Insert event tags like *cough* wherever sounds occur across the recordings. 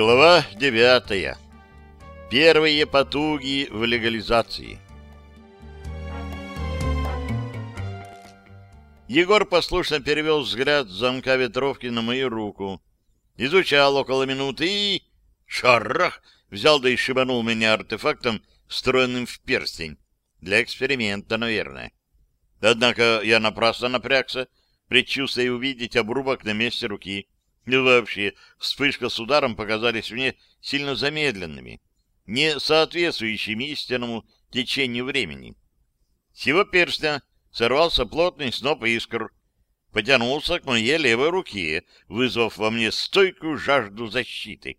Глава девятая. Первые потуги в легализации. Егор послушно перевел взгляд с замка ветровки на мою руку. Изучал около минуты и... Шарах! Взял да и шибанул меня артефактом, встроенным в перстень. Для эксперимента, наверное. Однако я напрасно напрягся, предчувствуя увидеть обрубок на месте руки. И вообще, вспышка с ударом показались мне сильно замедленными, не соответствующими истинному течению времени. С его перстня сорвался плотный сноп искр, потянулся к моей левой руке, вызвав во мне стойкую жажду защиты.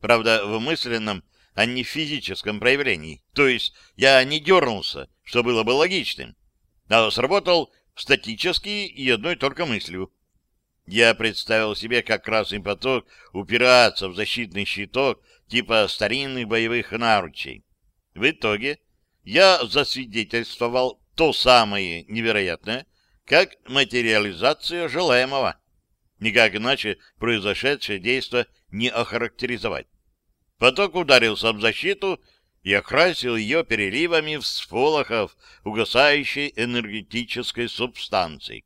Правда, в мысленном, а не в физическом проявлении. То есть я не дернулся, что было бы логичным, а сработал статически и одной только мыслью. Я представил себе, как красный поток упирается в защитный щиток типа старинных боевых наручей. В итоге я засвидетельствовал то самое невероятное, как материализация желаемого. Никак иначе произошедшее действо не охарактеризовать. Поток ударился об защиту и окрасил ее переливами всполохов угасающей энергетической субстанции.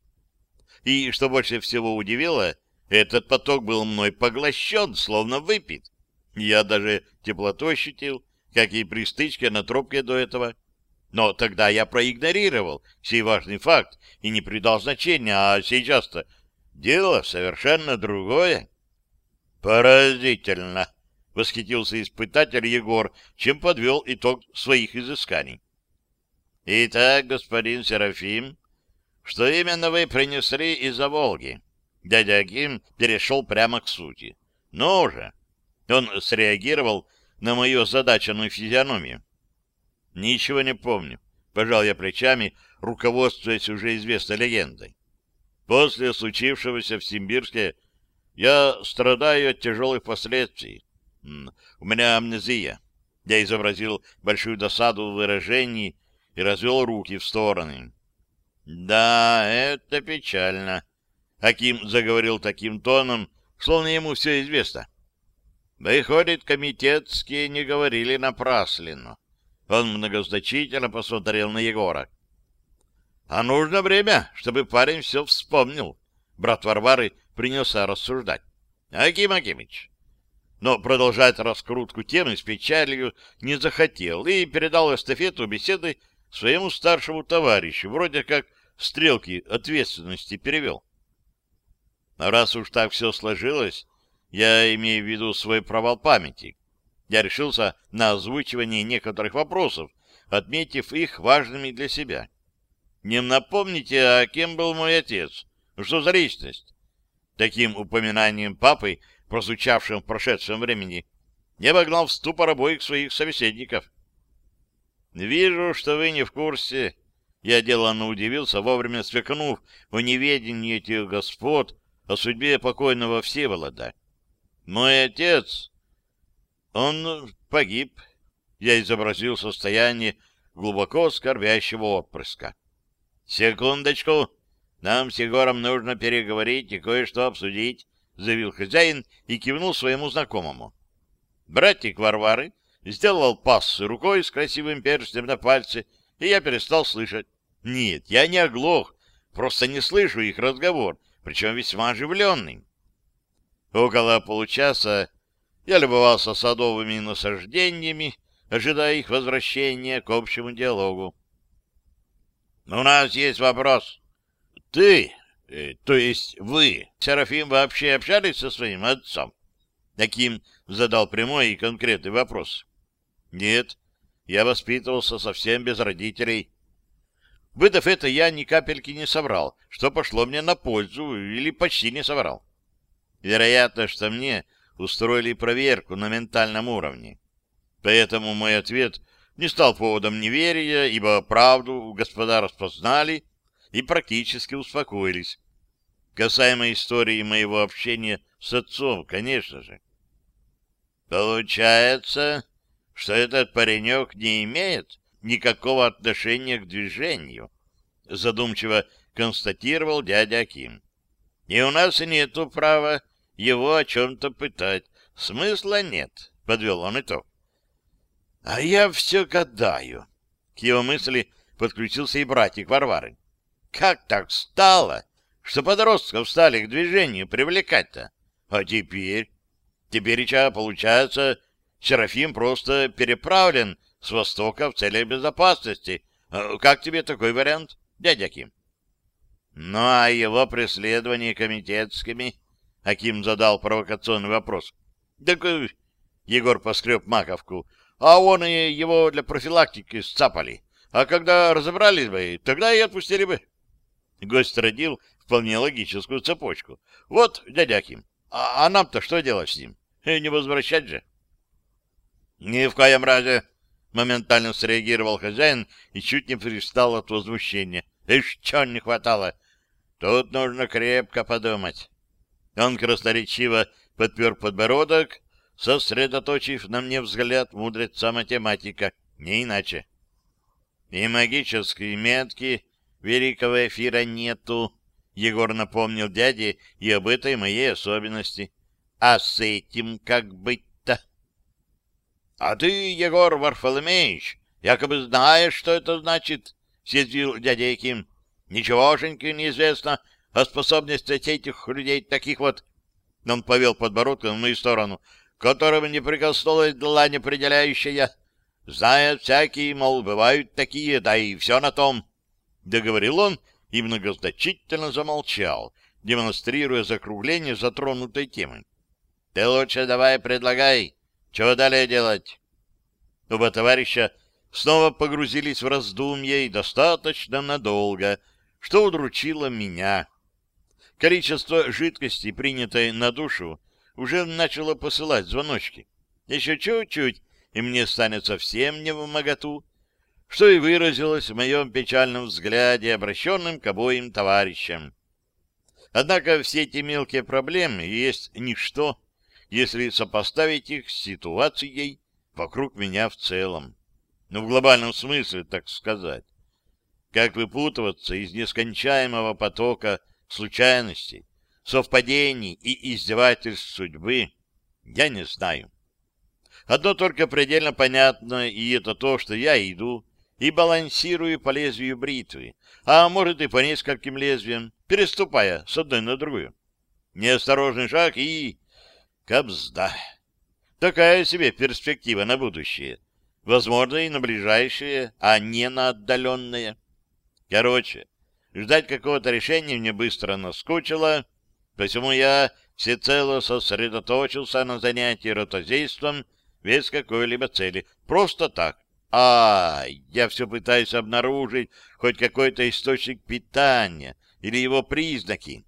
И, что больше всего удивило, этот поток был мной поглощен, словно выпит. Я даже теплоту ощутил, как и при стычке на тропке до этого. Но тогда я проигнорировал сей важный факт и не придал значения, а сейчас-то дело совершенно другое. Поразительно! — восхитился испытатель Егор, чем подвел итог своих изысканий. — Итак, господин Серафим, что именно вы принесли из-за Волги? Дядя Аким перешел прямо к сути. Ну же! Он среагировал на мою озадаченную физиономию. Ничего не помню. Пожал я плечами, руководствуясь уже известной легендой. После случившегося в Симбирске я страдаю от тяжелых последствий. У меня амнезия. Я изобразил большую досаду в выражении и развел руки в стороны. Да, это печально. Аким заговорил таким тоном, словно ему все известно. Выходит, комитетские не говорили напрасленно. Он многозначительно посмотрел на Егора. А нужно время, чтобы парень все вспомнил. Брат Варвары принялся рассуждать. Аким Акимыч. Но продолжать раскрутку темы с печалью не захотел и передал эстафету беседы своему старшему товарищу, вроде как стрелки ответственности перевел. Но раз уж так все сложилось, я имею в виду свой провал памяти. Я решился на озвучивание некоторых вопросов, отметив их важными для себя. Не напомните, а кем был мой отец? Что за личность? Таким упоминанием папы, прозвучавшим в прошедшем времени, я вогнал в ступор обоих своих собеседников. «Вижу, что вы не в курсе я деланно удивился, вовремя свекнув в неведении этих господ о судьбе покойного Всеволода. Мой отец, он погиб. Я изобразил состояние глубоко скорбящего отпрыска. Секундочку, нам с Егором нужно переговорить и кое-что обсудить, заявил хозяин и кивнул своему знакомому. Братик Варвары сделал пас рукой с красивым перстнем на пальце, и я перестал слышать. Нет, я не оглох, просто не слышу их разговор, причем весьма оживленный. Около получаса я любовался садовыми насаждениями, ожидая их возвращения к общему диалогу. — У нас есть вопрос. Ты, э, то есть вы, Серафим, вообще общались со своим отцом? Таким задал прямой и конкретный вопрос. — Нет, я воспитывался совсем без родителей. Выдав это, я ни капельки не соврал, что пошло мне на пользу, или почти не соврал. Вероятно, что мне устроили проверку на ментальном уровне. Поэтому мой ответ не стал поводом неверия, ибо правду господа распознали и практически успокоились. Касаемо истории моего общения с отцом, конечно же. Получается, что этот паренек не имеет никакого отношения к движению, задумчиво констатировал дядя Аким. И у нас нету права его о чем-то пытать. смысла нет, — подвел он итог. — А я все гадаю. К его мысли подключился и братик Варвары. — Как так стало, что подростков стали к движению привлекать-то? А теперь? Теперь, ча, получается, Серафим просто переправлен с востока в целях безопасности. А как тебе такой вариант, дядя Ким? Ну, а его преследование комитетскими? Аким задал провокационный вопрос. Так э, Егор поскреб маковку. А он и его для профилактики сцапали. А когда разобрались бы, тогда и отпустили бы. Гость родил вполне логическую цепочку. Вот, дядя Ким, а, а нам-то что делать с ним? Э, не возвращать же? Ни в коем разе, моментально среагировал хозяин и чуть не пристал от возмущения. Ишь, чего не хватало? Тут нужно крепко подумать. Он красноречиво подпер подбородок, сосредоточив на мне взгляд мудреца-математика, не иначе. И магические метки великого эфира нету, Егор напомнил дяде и об этой моей особенности. А с этим как быть-то? — А ты, Егор Варфоломеевич, якобы знаешь, что это значит? — съязвил дядя Яким. Ничегошеньки неизвестно о способности этих людей, таких вот, он повел подбородком в мою сторону, которым не прикоснулась длань определяющая. Знают всякие, мол, бывают такие, да и все на том. Договорил он и многозначительно замолчал, демонстрируя закругление затронутой темы. Ты лучше давай предлагай, чего далее делать? Оба товарища снова погрузились в раздумья и достаточно надолго — что удручило меня. Количество жидкости, принятой на душу, уже начало посылать звоночки. Еще чуть-чуть, и мне станет совсем не в моготу, что и выразилось в моем печальном взгляде, обращенном к обоим товарищам. Однако все эти мелкие проблемы есть ничто, если сопоставить их с ситуацией вокруг меня в целом. Ну, в глобальном смысле, так сказать. Как выпутываться из нескончаемого потока случайностей, совпадений и издевательств судьбы, я не знаю. Одно только предельно понятно, и это то, что я иду и балансирую по лезвию бритвы, а может и по нескольким лезвиям, переступая с одной на другую. Неосторожный шаг и... Кобзда. Такая себе перспектива на будущее. Возможно, и на ближайшее, а не на отдаленное. Короче, ждать какого-то решения мне быстро наскучило, посему я всецело сосредоточился на занятии ротозейством без какой-либо цели. Просто так. А, я все пытаюсь обнаружить хоть какой-то источник питания или его признаки.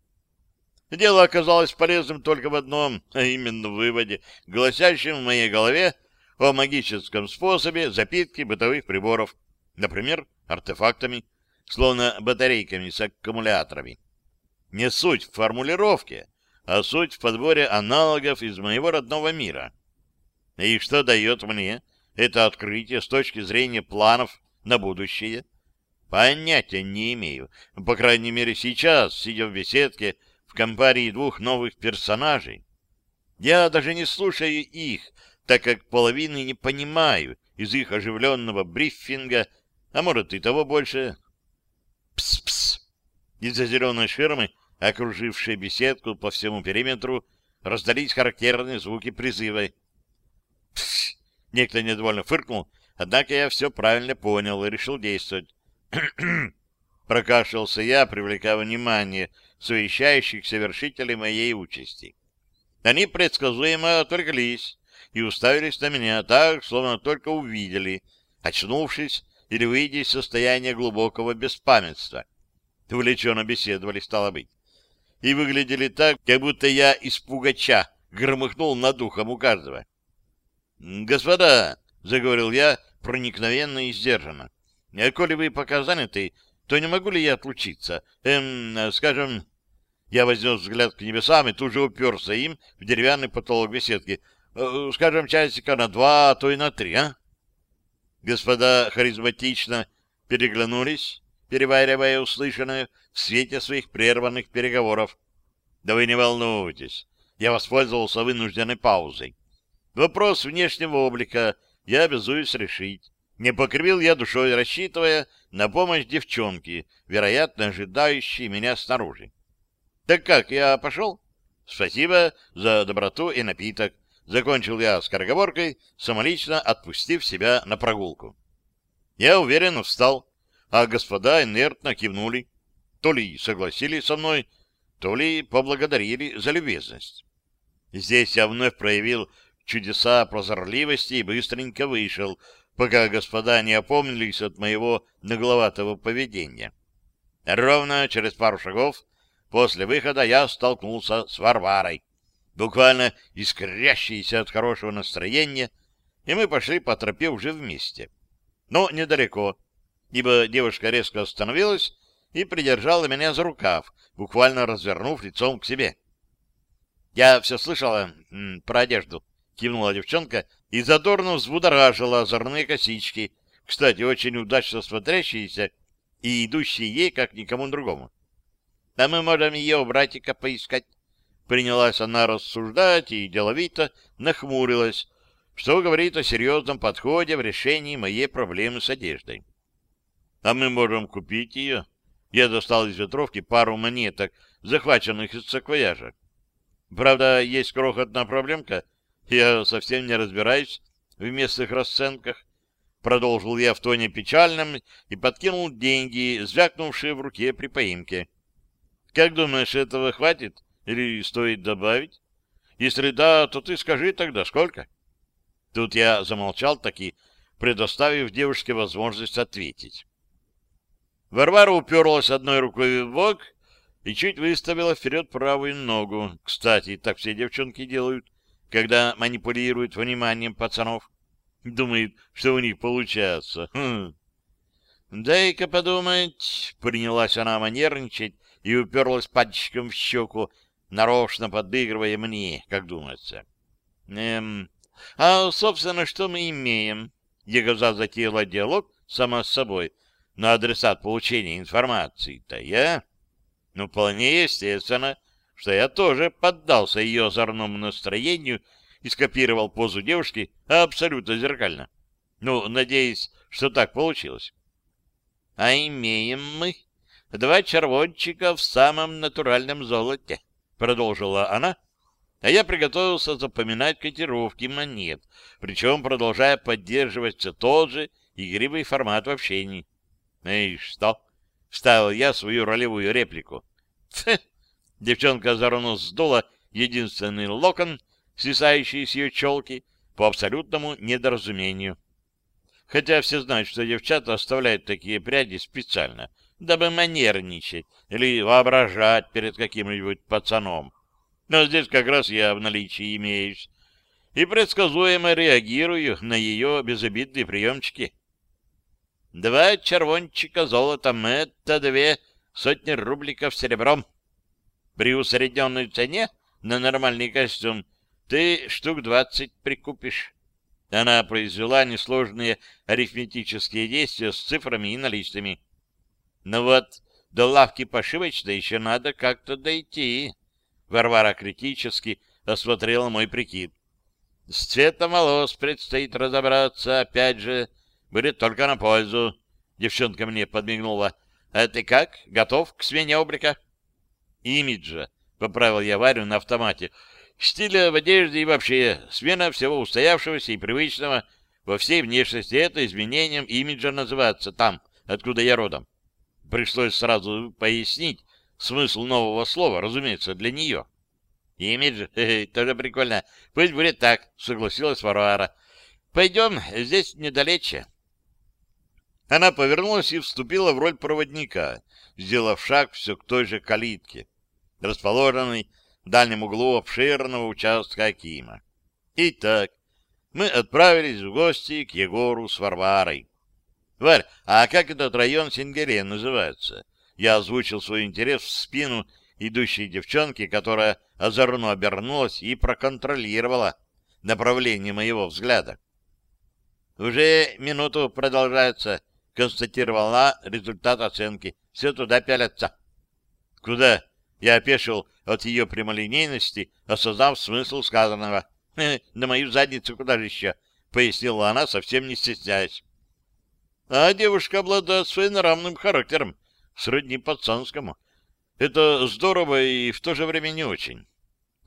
Дело оказалось полезным только в одном, а именно в выводе, гласящем в моей голове о магическом способе запитки бытовых приборов, например, артефактами, словно батарейками с аккумуляторами. Не суть в формулировке, а суть в подборе аналогов из моего родного мира. И что дает мне это открытие с точки зрения планов на будущее? Понятия не имею. По крайней мере, сейчас, сидя в беседке в компании двух новых персонажей, я даже не слушаю их, так как половины не понимаю из их оживленного брифинга, а может и того больше, Пс-пс! Из-за зеленой ширмы, окружившей беседку по всему периметру, раздались характерные звуки призыва. Пс! Некто недовольно фыркнул, однако я все правильно понял и решил действовать. *clears throat* Прокашлялся я, привлекая внимание совещающихся вершителей моей участи. Они предсказуемо отвлеклись и уставились на меня так, словно только увидели, очнувшись или выйдя из состояния глубокого беспамятства. Увлеченно беседовали, стало быть. И выглядели так, как будто я из пугача громыхнул над духом у каждого. «Господа!» — заговорил я проникновенно и сдержанно. «А коли вы пока заняты, то не могу ли я отлучиться? Эм, скажем...» Я вознес взгляд к небесам и тут же уперся им в деревянный потолок беседки. «Э, «Скажем, часика на два, а то и на три, а?» Господа харизматично переглянулись, переваривая услышанное в свете своих прерванных переговоров. Да вы не волнуйтесь, я воспользовался вынужденной паузой. Вопрос внешнего облика я обязуюсь решить. Не покривил я душой, рассчитывая на помощь девчонки, вероятно, ожидающей меня снаружи. Так как, я пошел? Спасибо за доброту и напиток. Закончил я скороговоркой, самолично отпустив себя на прогулку. Я уверенно встал, а господа инертно кивнули. То ли согласились со мной, то ли поблагодарили за любезность. Здесь я вновь проявил чудеса прозорливости и быстренько вышел, пока господа не опомнились от моего нагловатого поведения. Ровно через пару шагов после выхода я столкнулся с Варварой, буквально искрящейся от хорошего настроения, и мы пошли по тропе уже вместе. Но недалеко, ибо девушка резко остановилась и придержала меня за рукав, буквально развернув лицом к себе. «Я все слышала про одежду», — кивнула девчонка и задорно взбудоражила озорные косички, кстати, очень удачно смотрящиеся и идущие ей, как никому другому. «А мы можем ее у братика поискать». Принялась она рассуждать и деловито нахмурилась, что говорит о серьезном подходе в решении моей проблемы с одеждой. «А мы можем купить ее?» Я достал из ветровки пару монеток, захваченных из саквояжа. Правда, есть крохотная проблемка. Я совсем не разбираюсь в местных расценках. Продолжил я в тоне печальном и подкинул деньги, звякнувшие в руке при поимке. Как думаешь, этого хватит или стоит добавить? Если да, то ты скажи тогда, сколько? Тут я замолчал таки, предоставив девушке возможность ответить. Варвара уперлась одной рукой в бок и чуть выставила вперед правую ногу. Кстати, так все девчонки делают, когда манипулируют вниманием пацанов. Думают, что у них получается. Хм. «Дай-ка подумать», — принялась она манерничать и уперлась пальчиком в щеку, нарочно подыгрывая мне, как думается. «Эм, а, собственно, что мы имеем?» Егоза затеяла диалог сама с собой, но адресат получения информации-то я. Ну, вполне естественно, что я тоже поддался ее озорному настроению и скопировал позу девушки абсолютно зеркально. Ну, надеюсь, что так получилось. А имеем мы два червончика в самом натуральном золоте, продолжила она, а я приготовился запоминать котировки монет, причем продолжая поддерживать все тот же игривый формат в общении. «И что?» — вставил я свою ролевую реплику. Девчонка заронно сдула единственный локон, свисающий с ее челки, по абсолютному недоразумению. Хотя все знают, что девчата оставляют такие пряди специально, дабы манерничать или воображать перед каким-нибудь пацаном. Но здесь как раз я в наличии имеюсь и предсказуемо реагирую на ее безобидные приемчики. Два червончика золотом — это две сотни рубликов серебром. При усредненной цене на нормальный костюм ты штук двадцать прикупишь. Она произвела несложные арифметические действия с цифрами и наличными. Но ну вот до лавки пошивочной еще надо как-то дойти. Варвара критически осмотрела мой прикид. С цветом волос предстоит разобраться, опять же, будет только на пользу. Девчонка мне подмигнула. А ты как? Готов к смене облика? Имиджа, поправил я Варю на автомате. Стиля в одежде и вообще смена всего устоявшегося и привычного во всей внешности. Это изменением имиджа называется там, откуда я родом. Пришлось сразу пояснить смысл нового слова, разумеется, для нее. Имидж? *laughs* Тоже прикольно. Пусть будет так, согласилась Варвара. Пойдем, здесь недалече. Она повернулась и вступила в роль проводника, сделав шаг все к той же калитке, расположенной в дальнем углу обширного участка Акима. Итак, мы отправились в гости к Егору с Варварой. Варь, а как этот район Сингере называется? Я озвучил свой интерес в спину идущей девчонки, которая озорно обернулась и проконтролировала направление моего взгляда. Уже минуту продолжается констатировала результат оценки. Все туда пялятся. Куда? Я опешил от ее прямолинейности, осознав смысл сказанного. «Э, на мою задницу куда же еще? — пояснила она, совсем не стесняясь. А девушка обладает своенравным характером, сродни пацанскому. Это здорово и в то же время не очень.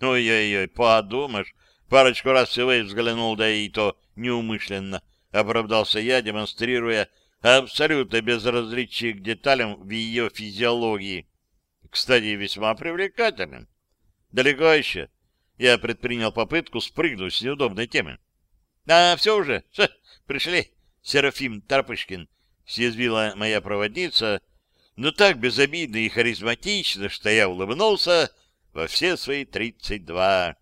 Ой-ой-ой, подумаешь, парочку раз всего и взглянул, да и то неумышленно, оправдался я, демонстрируя абсолютно безразличие к деталям в ее физиологии. Кстати, весьма привлекательным. Далеко еще. Я предпринял попытку спрыгнуть с неудобной темы. — А, все уже, Ха, пришли, Серафим Тарпышкин, — съязвила моя проводница, но так безобидно и харизматично, что я улыбнулся во все свои тридцать два.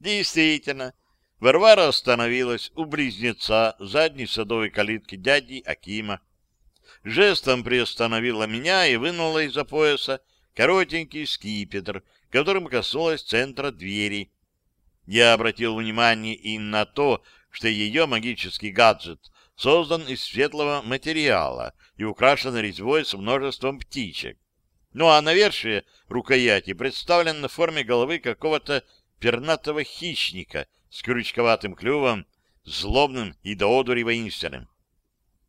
Действительно, Варвара остановилась у близнеца задней садовой калитки дяди Акима. Жестом приостановила меня и вынула из-за пояса коротенький скипетр, которым коснулась центра двери. Я обратил внимание и на то, что ее магический гаджет создан из светлого материала и украшен резьбой с множеством птичек. Ну а навершие рукояти представлен на форме головы какого-то пернатого хищника с крючковатым клювом, злобным и до одури воинственным.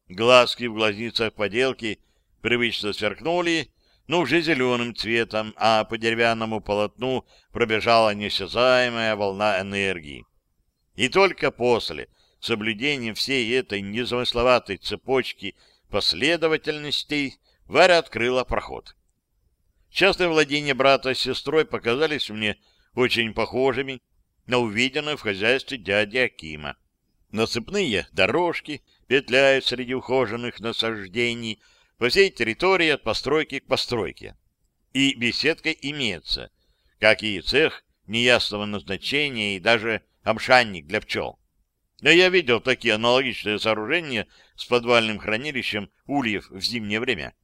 Глазки в глазницах поделки привычно сверкнули, но уже зеленым цветом, а по деревянному полотну пробежала несязаемая волна энергии. И только после соблюдения всей этой незамысловатой цепочки последовательностей Варя открыла проход. Частные владения брата с сестрой показались мне очень похожими на увиденное в хозяйстве дяди Акима. Насыпные дорожки петляют среди ухоженных насаждений по всей территории от постройки к постройке. И беседка имеется, как и цех неясного назначения и даже обшанник для пчел. Но я видел такие аналогичные сооружения с подвальным хранилищем ульев в зимнее время.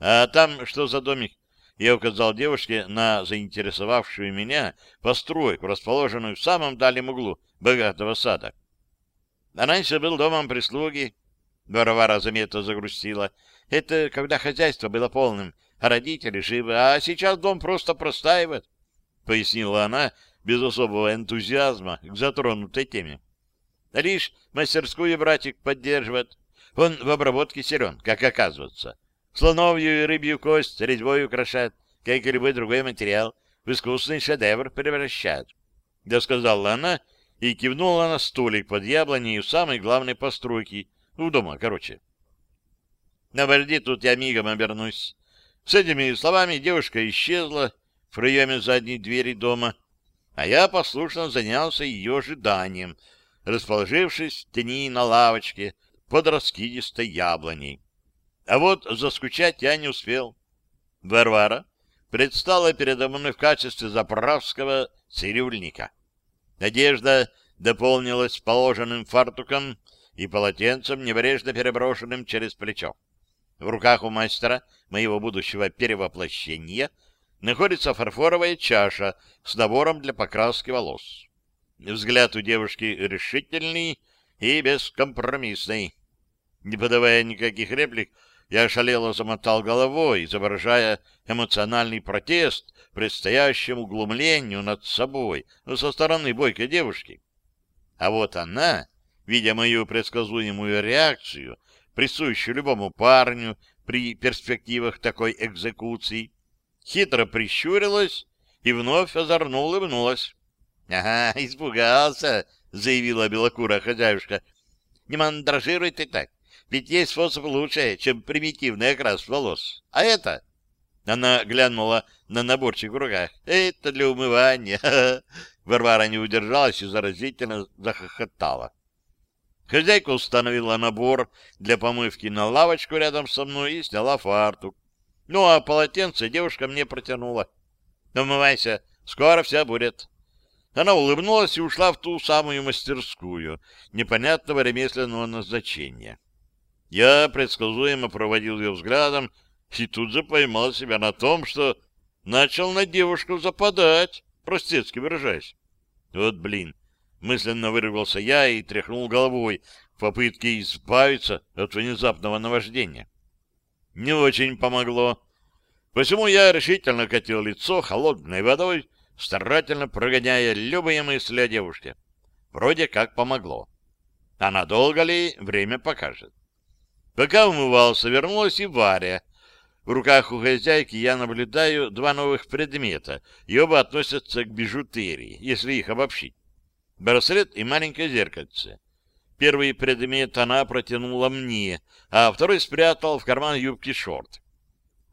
А там что за домик? Я указал девушке на заинтересовавшую меня постройку, расположенную в самом дальнем углу богатого сада. Раньше был домом прислуги. Варвара заметно загрустила. Это когда хозяйство было полным, а родители живы, а сейчас дом просто простаивает, — пояснила она без особого энтузиазма к затронутой теме. Лишь мастерскую братик поддерживает. Он в обработке силен, как оказывается. Слоновью и рыбью кость резьбой украшает, как и любой другой материал, в искусный шедевр превращает. Да сказала она и кивнула на столик под яблоней у самой главной постройки, у дома, короче. Навальди тут я мигом обернусь. С этими словами девушка исчезла в проеме задней двери дома, а я послушно занялся ее ожиданием, расположившись в тени на лавочке под раскидистой яблоней. А вот заскучать я не успел. Варвара предстала передо мной в качестве заправского цирюльника. Одежда дополнилась положенным фартуком и полотенцем, небрежно переброшенным через плечо. В руках у мастера, моего будущего перевоплощения, находится фарфоровая чаша с набором для покраски волос. Взгляд у девушки решительный и бескомпромиссный. Не подавая никаких реплик, я ошалело замотал головой, изображая эмоциональный протест предстоящему глумлению над собой со стороны бойкой девушки. А вот она, видя мою предсказуемую реакцию, присущую любому парню при перспективах такой экзекуции, хитро прищурилась и вновь озорно улыбнулась. — Ага, испугался, — заявила белокурая хозяюшка. — Не мандражируй ты так. Ведь есть способ лучше, чем примитивный окрас волос. А это... Она глянула на наборчик в руках. Это для умывания. *laughs* Варвара не удержалась и заразительно захохотала. Хозяйка установила набор для помывки на лавочку рядом со мной и сняла фартук. Ну, а полотенце девушка мне протянула. «Умывайся, скоро все будет». Она улыбнулась и ушла в ту самую мастерскую непонятного ремесленного назначения. Я предсказуемо проводил ее взглядом и тут же поймал себя на том, что начал на девушку западать, простецки выражаясь. Вот блин, мысленно вырвался я и тряхнул головой в попытке избавиться от внезапного наваждения. Не очень помогло. Посему я решительно катил лицо холодной водой старательно прогоняя любые мысли о девушке. Вроде как помогло. А надолго ли, время покажет. Пока умывался, вернулась и Варя. В руках у хозяйки я наблюдаю два новых предмета, и оба относятся к бижутерии, если их обобщить. Браслет и маленькое зеркальце. Первый предмет она протянула мне, а второй спрятал в карман юбки шорт.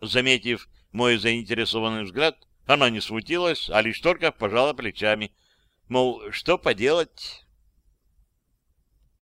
Заметив мой заинтересованный взгляд, она не смутилась, а лишь только пожала плечами. Мол, что поделать,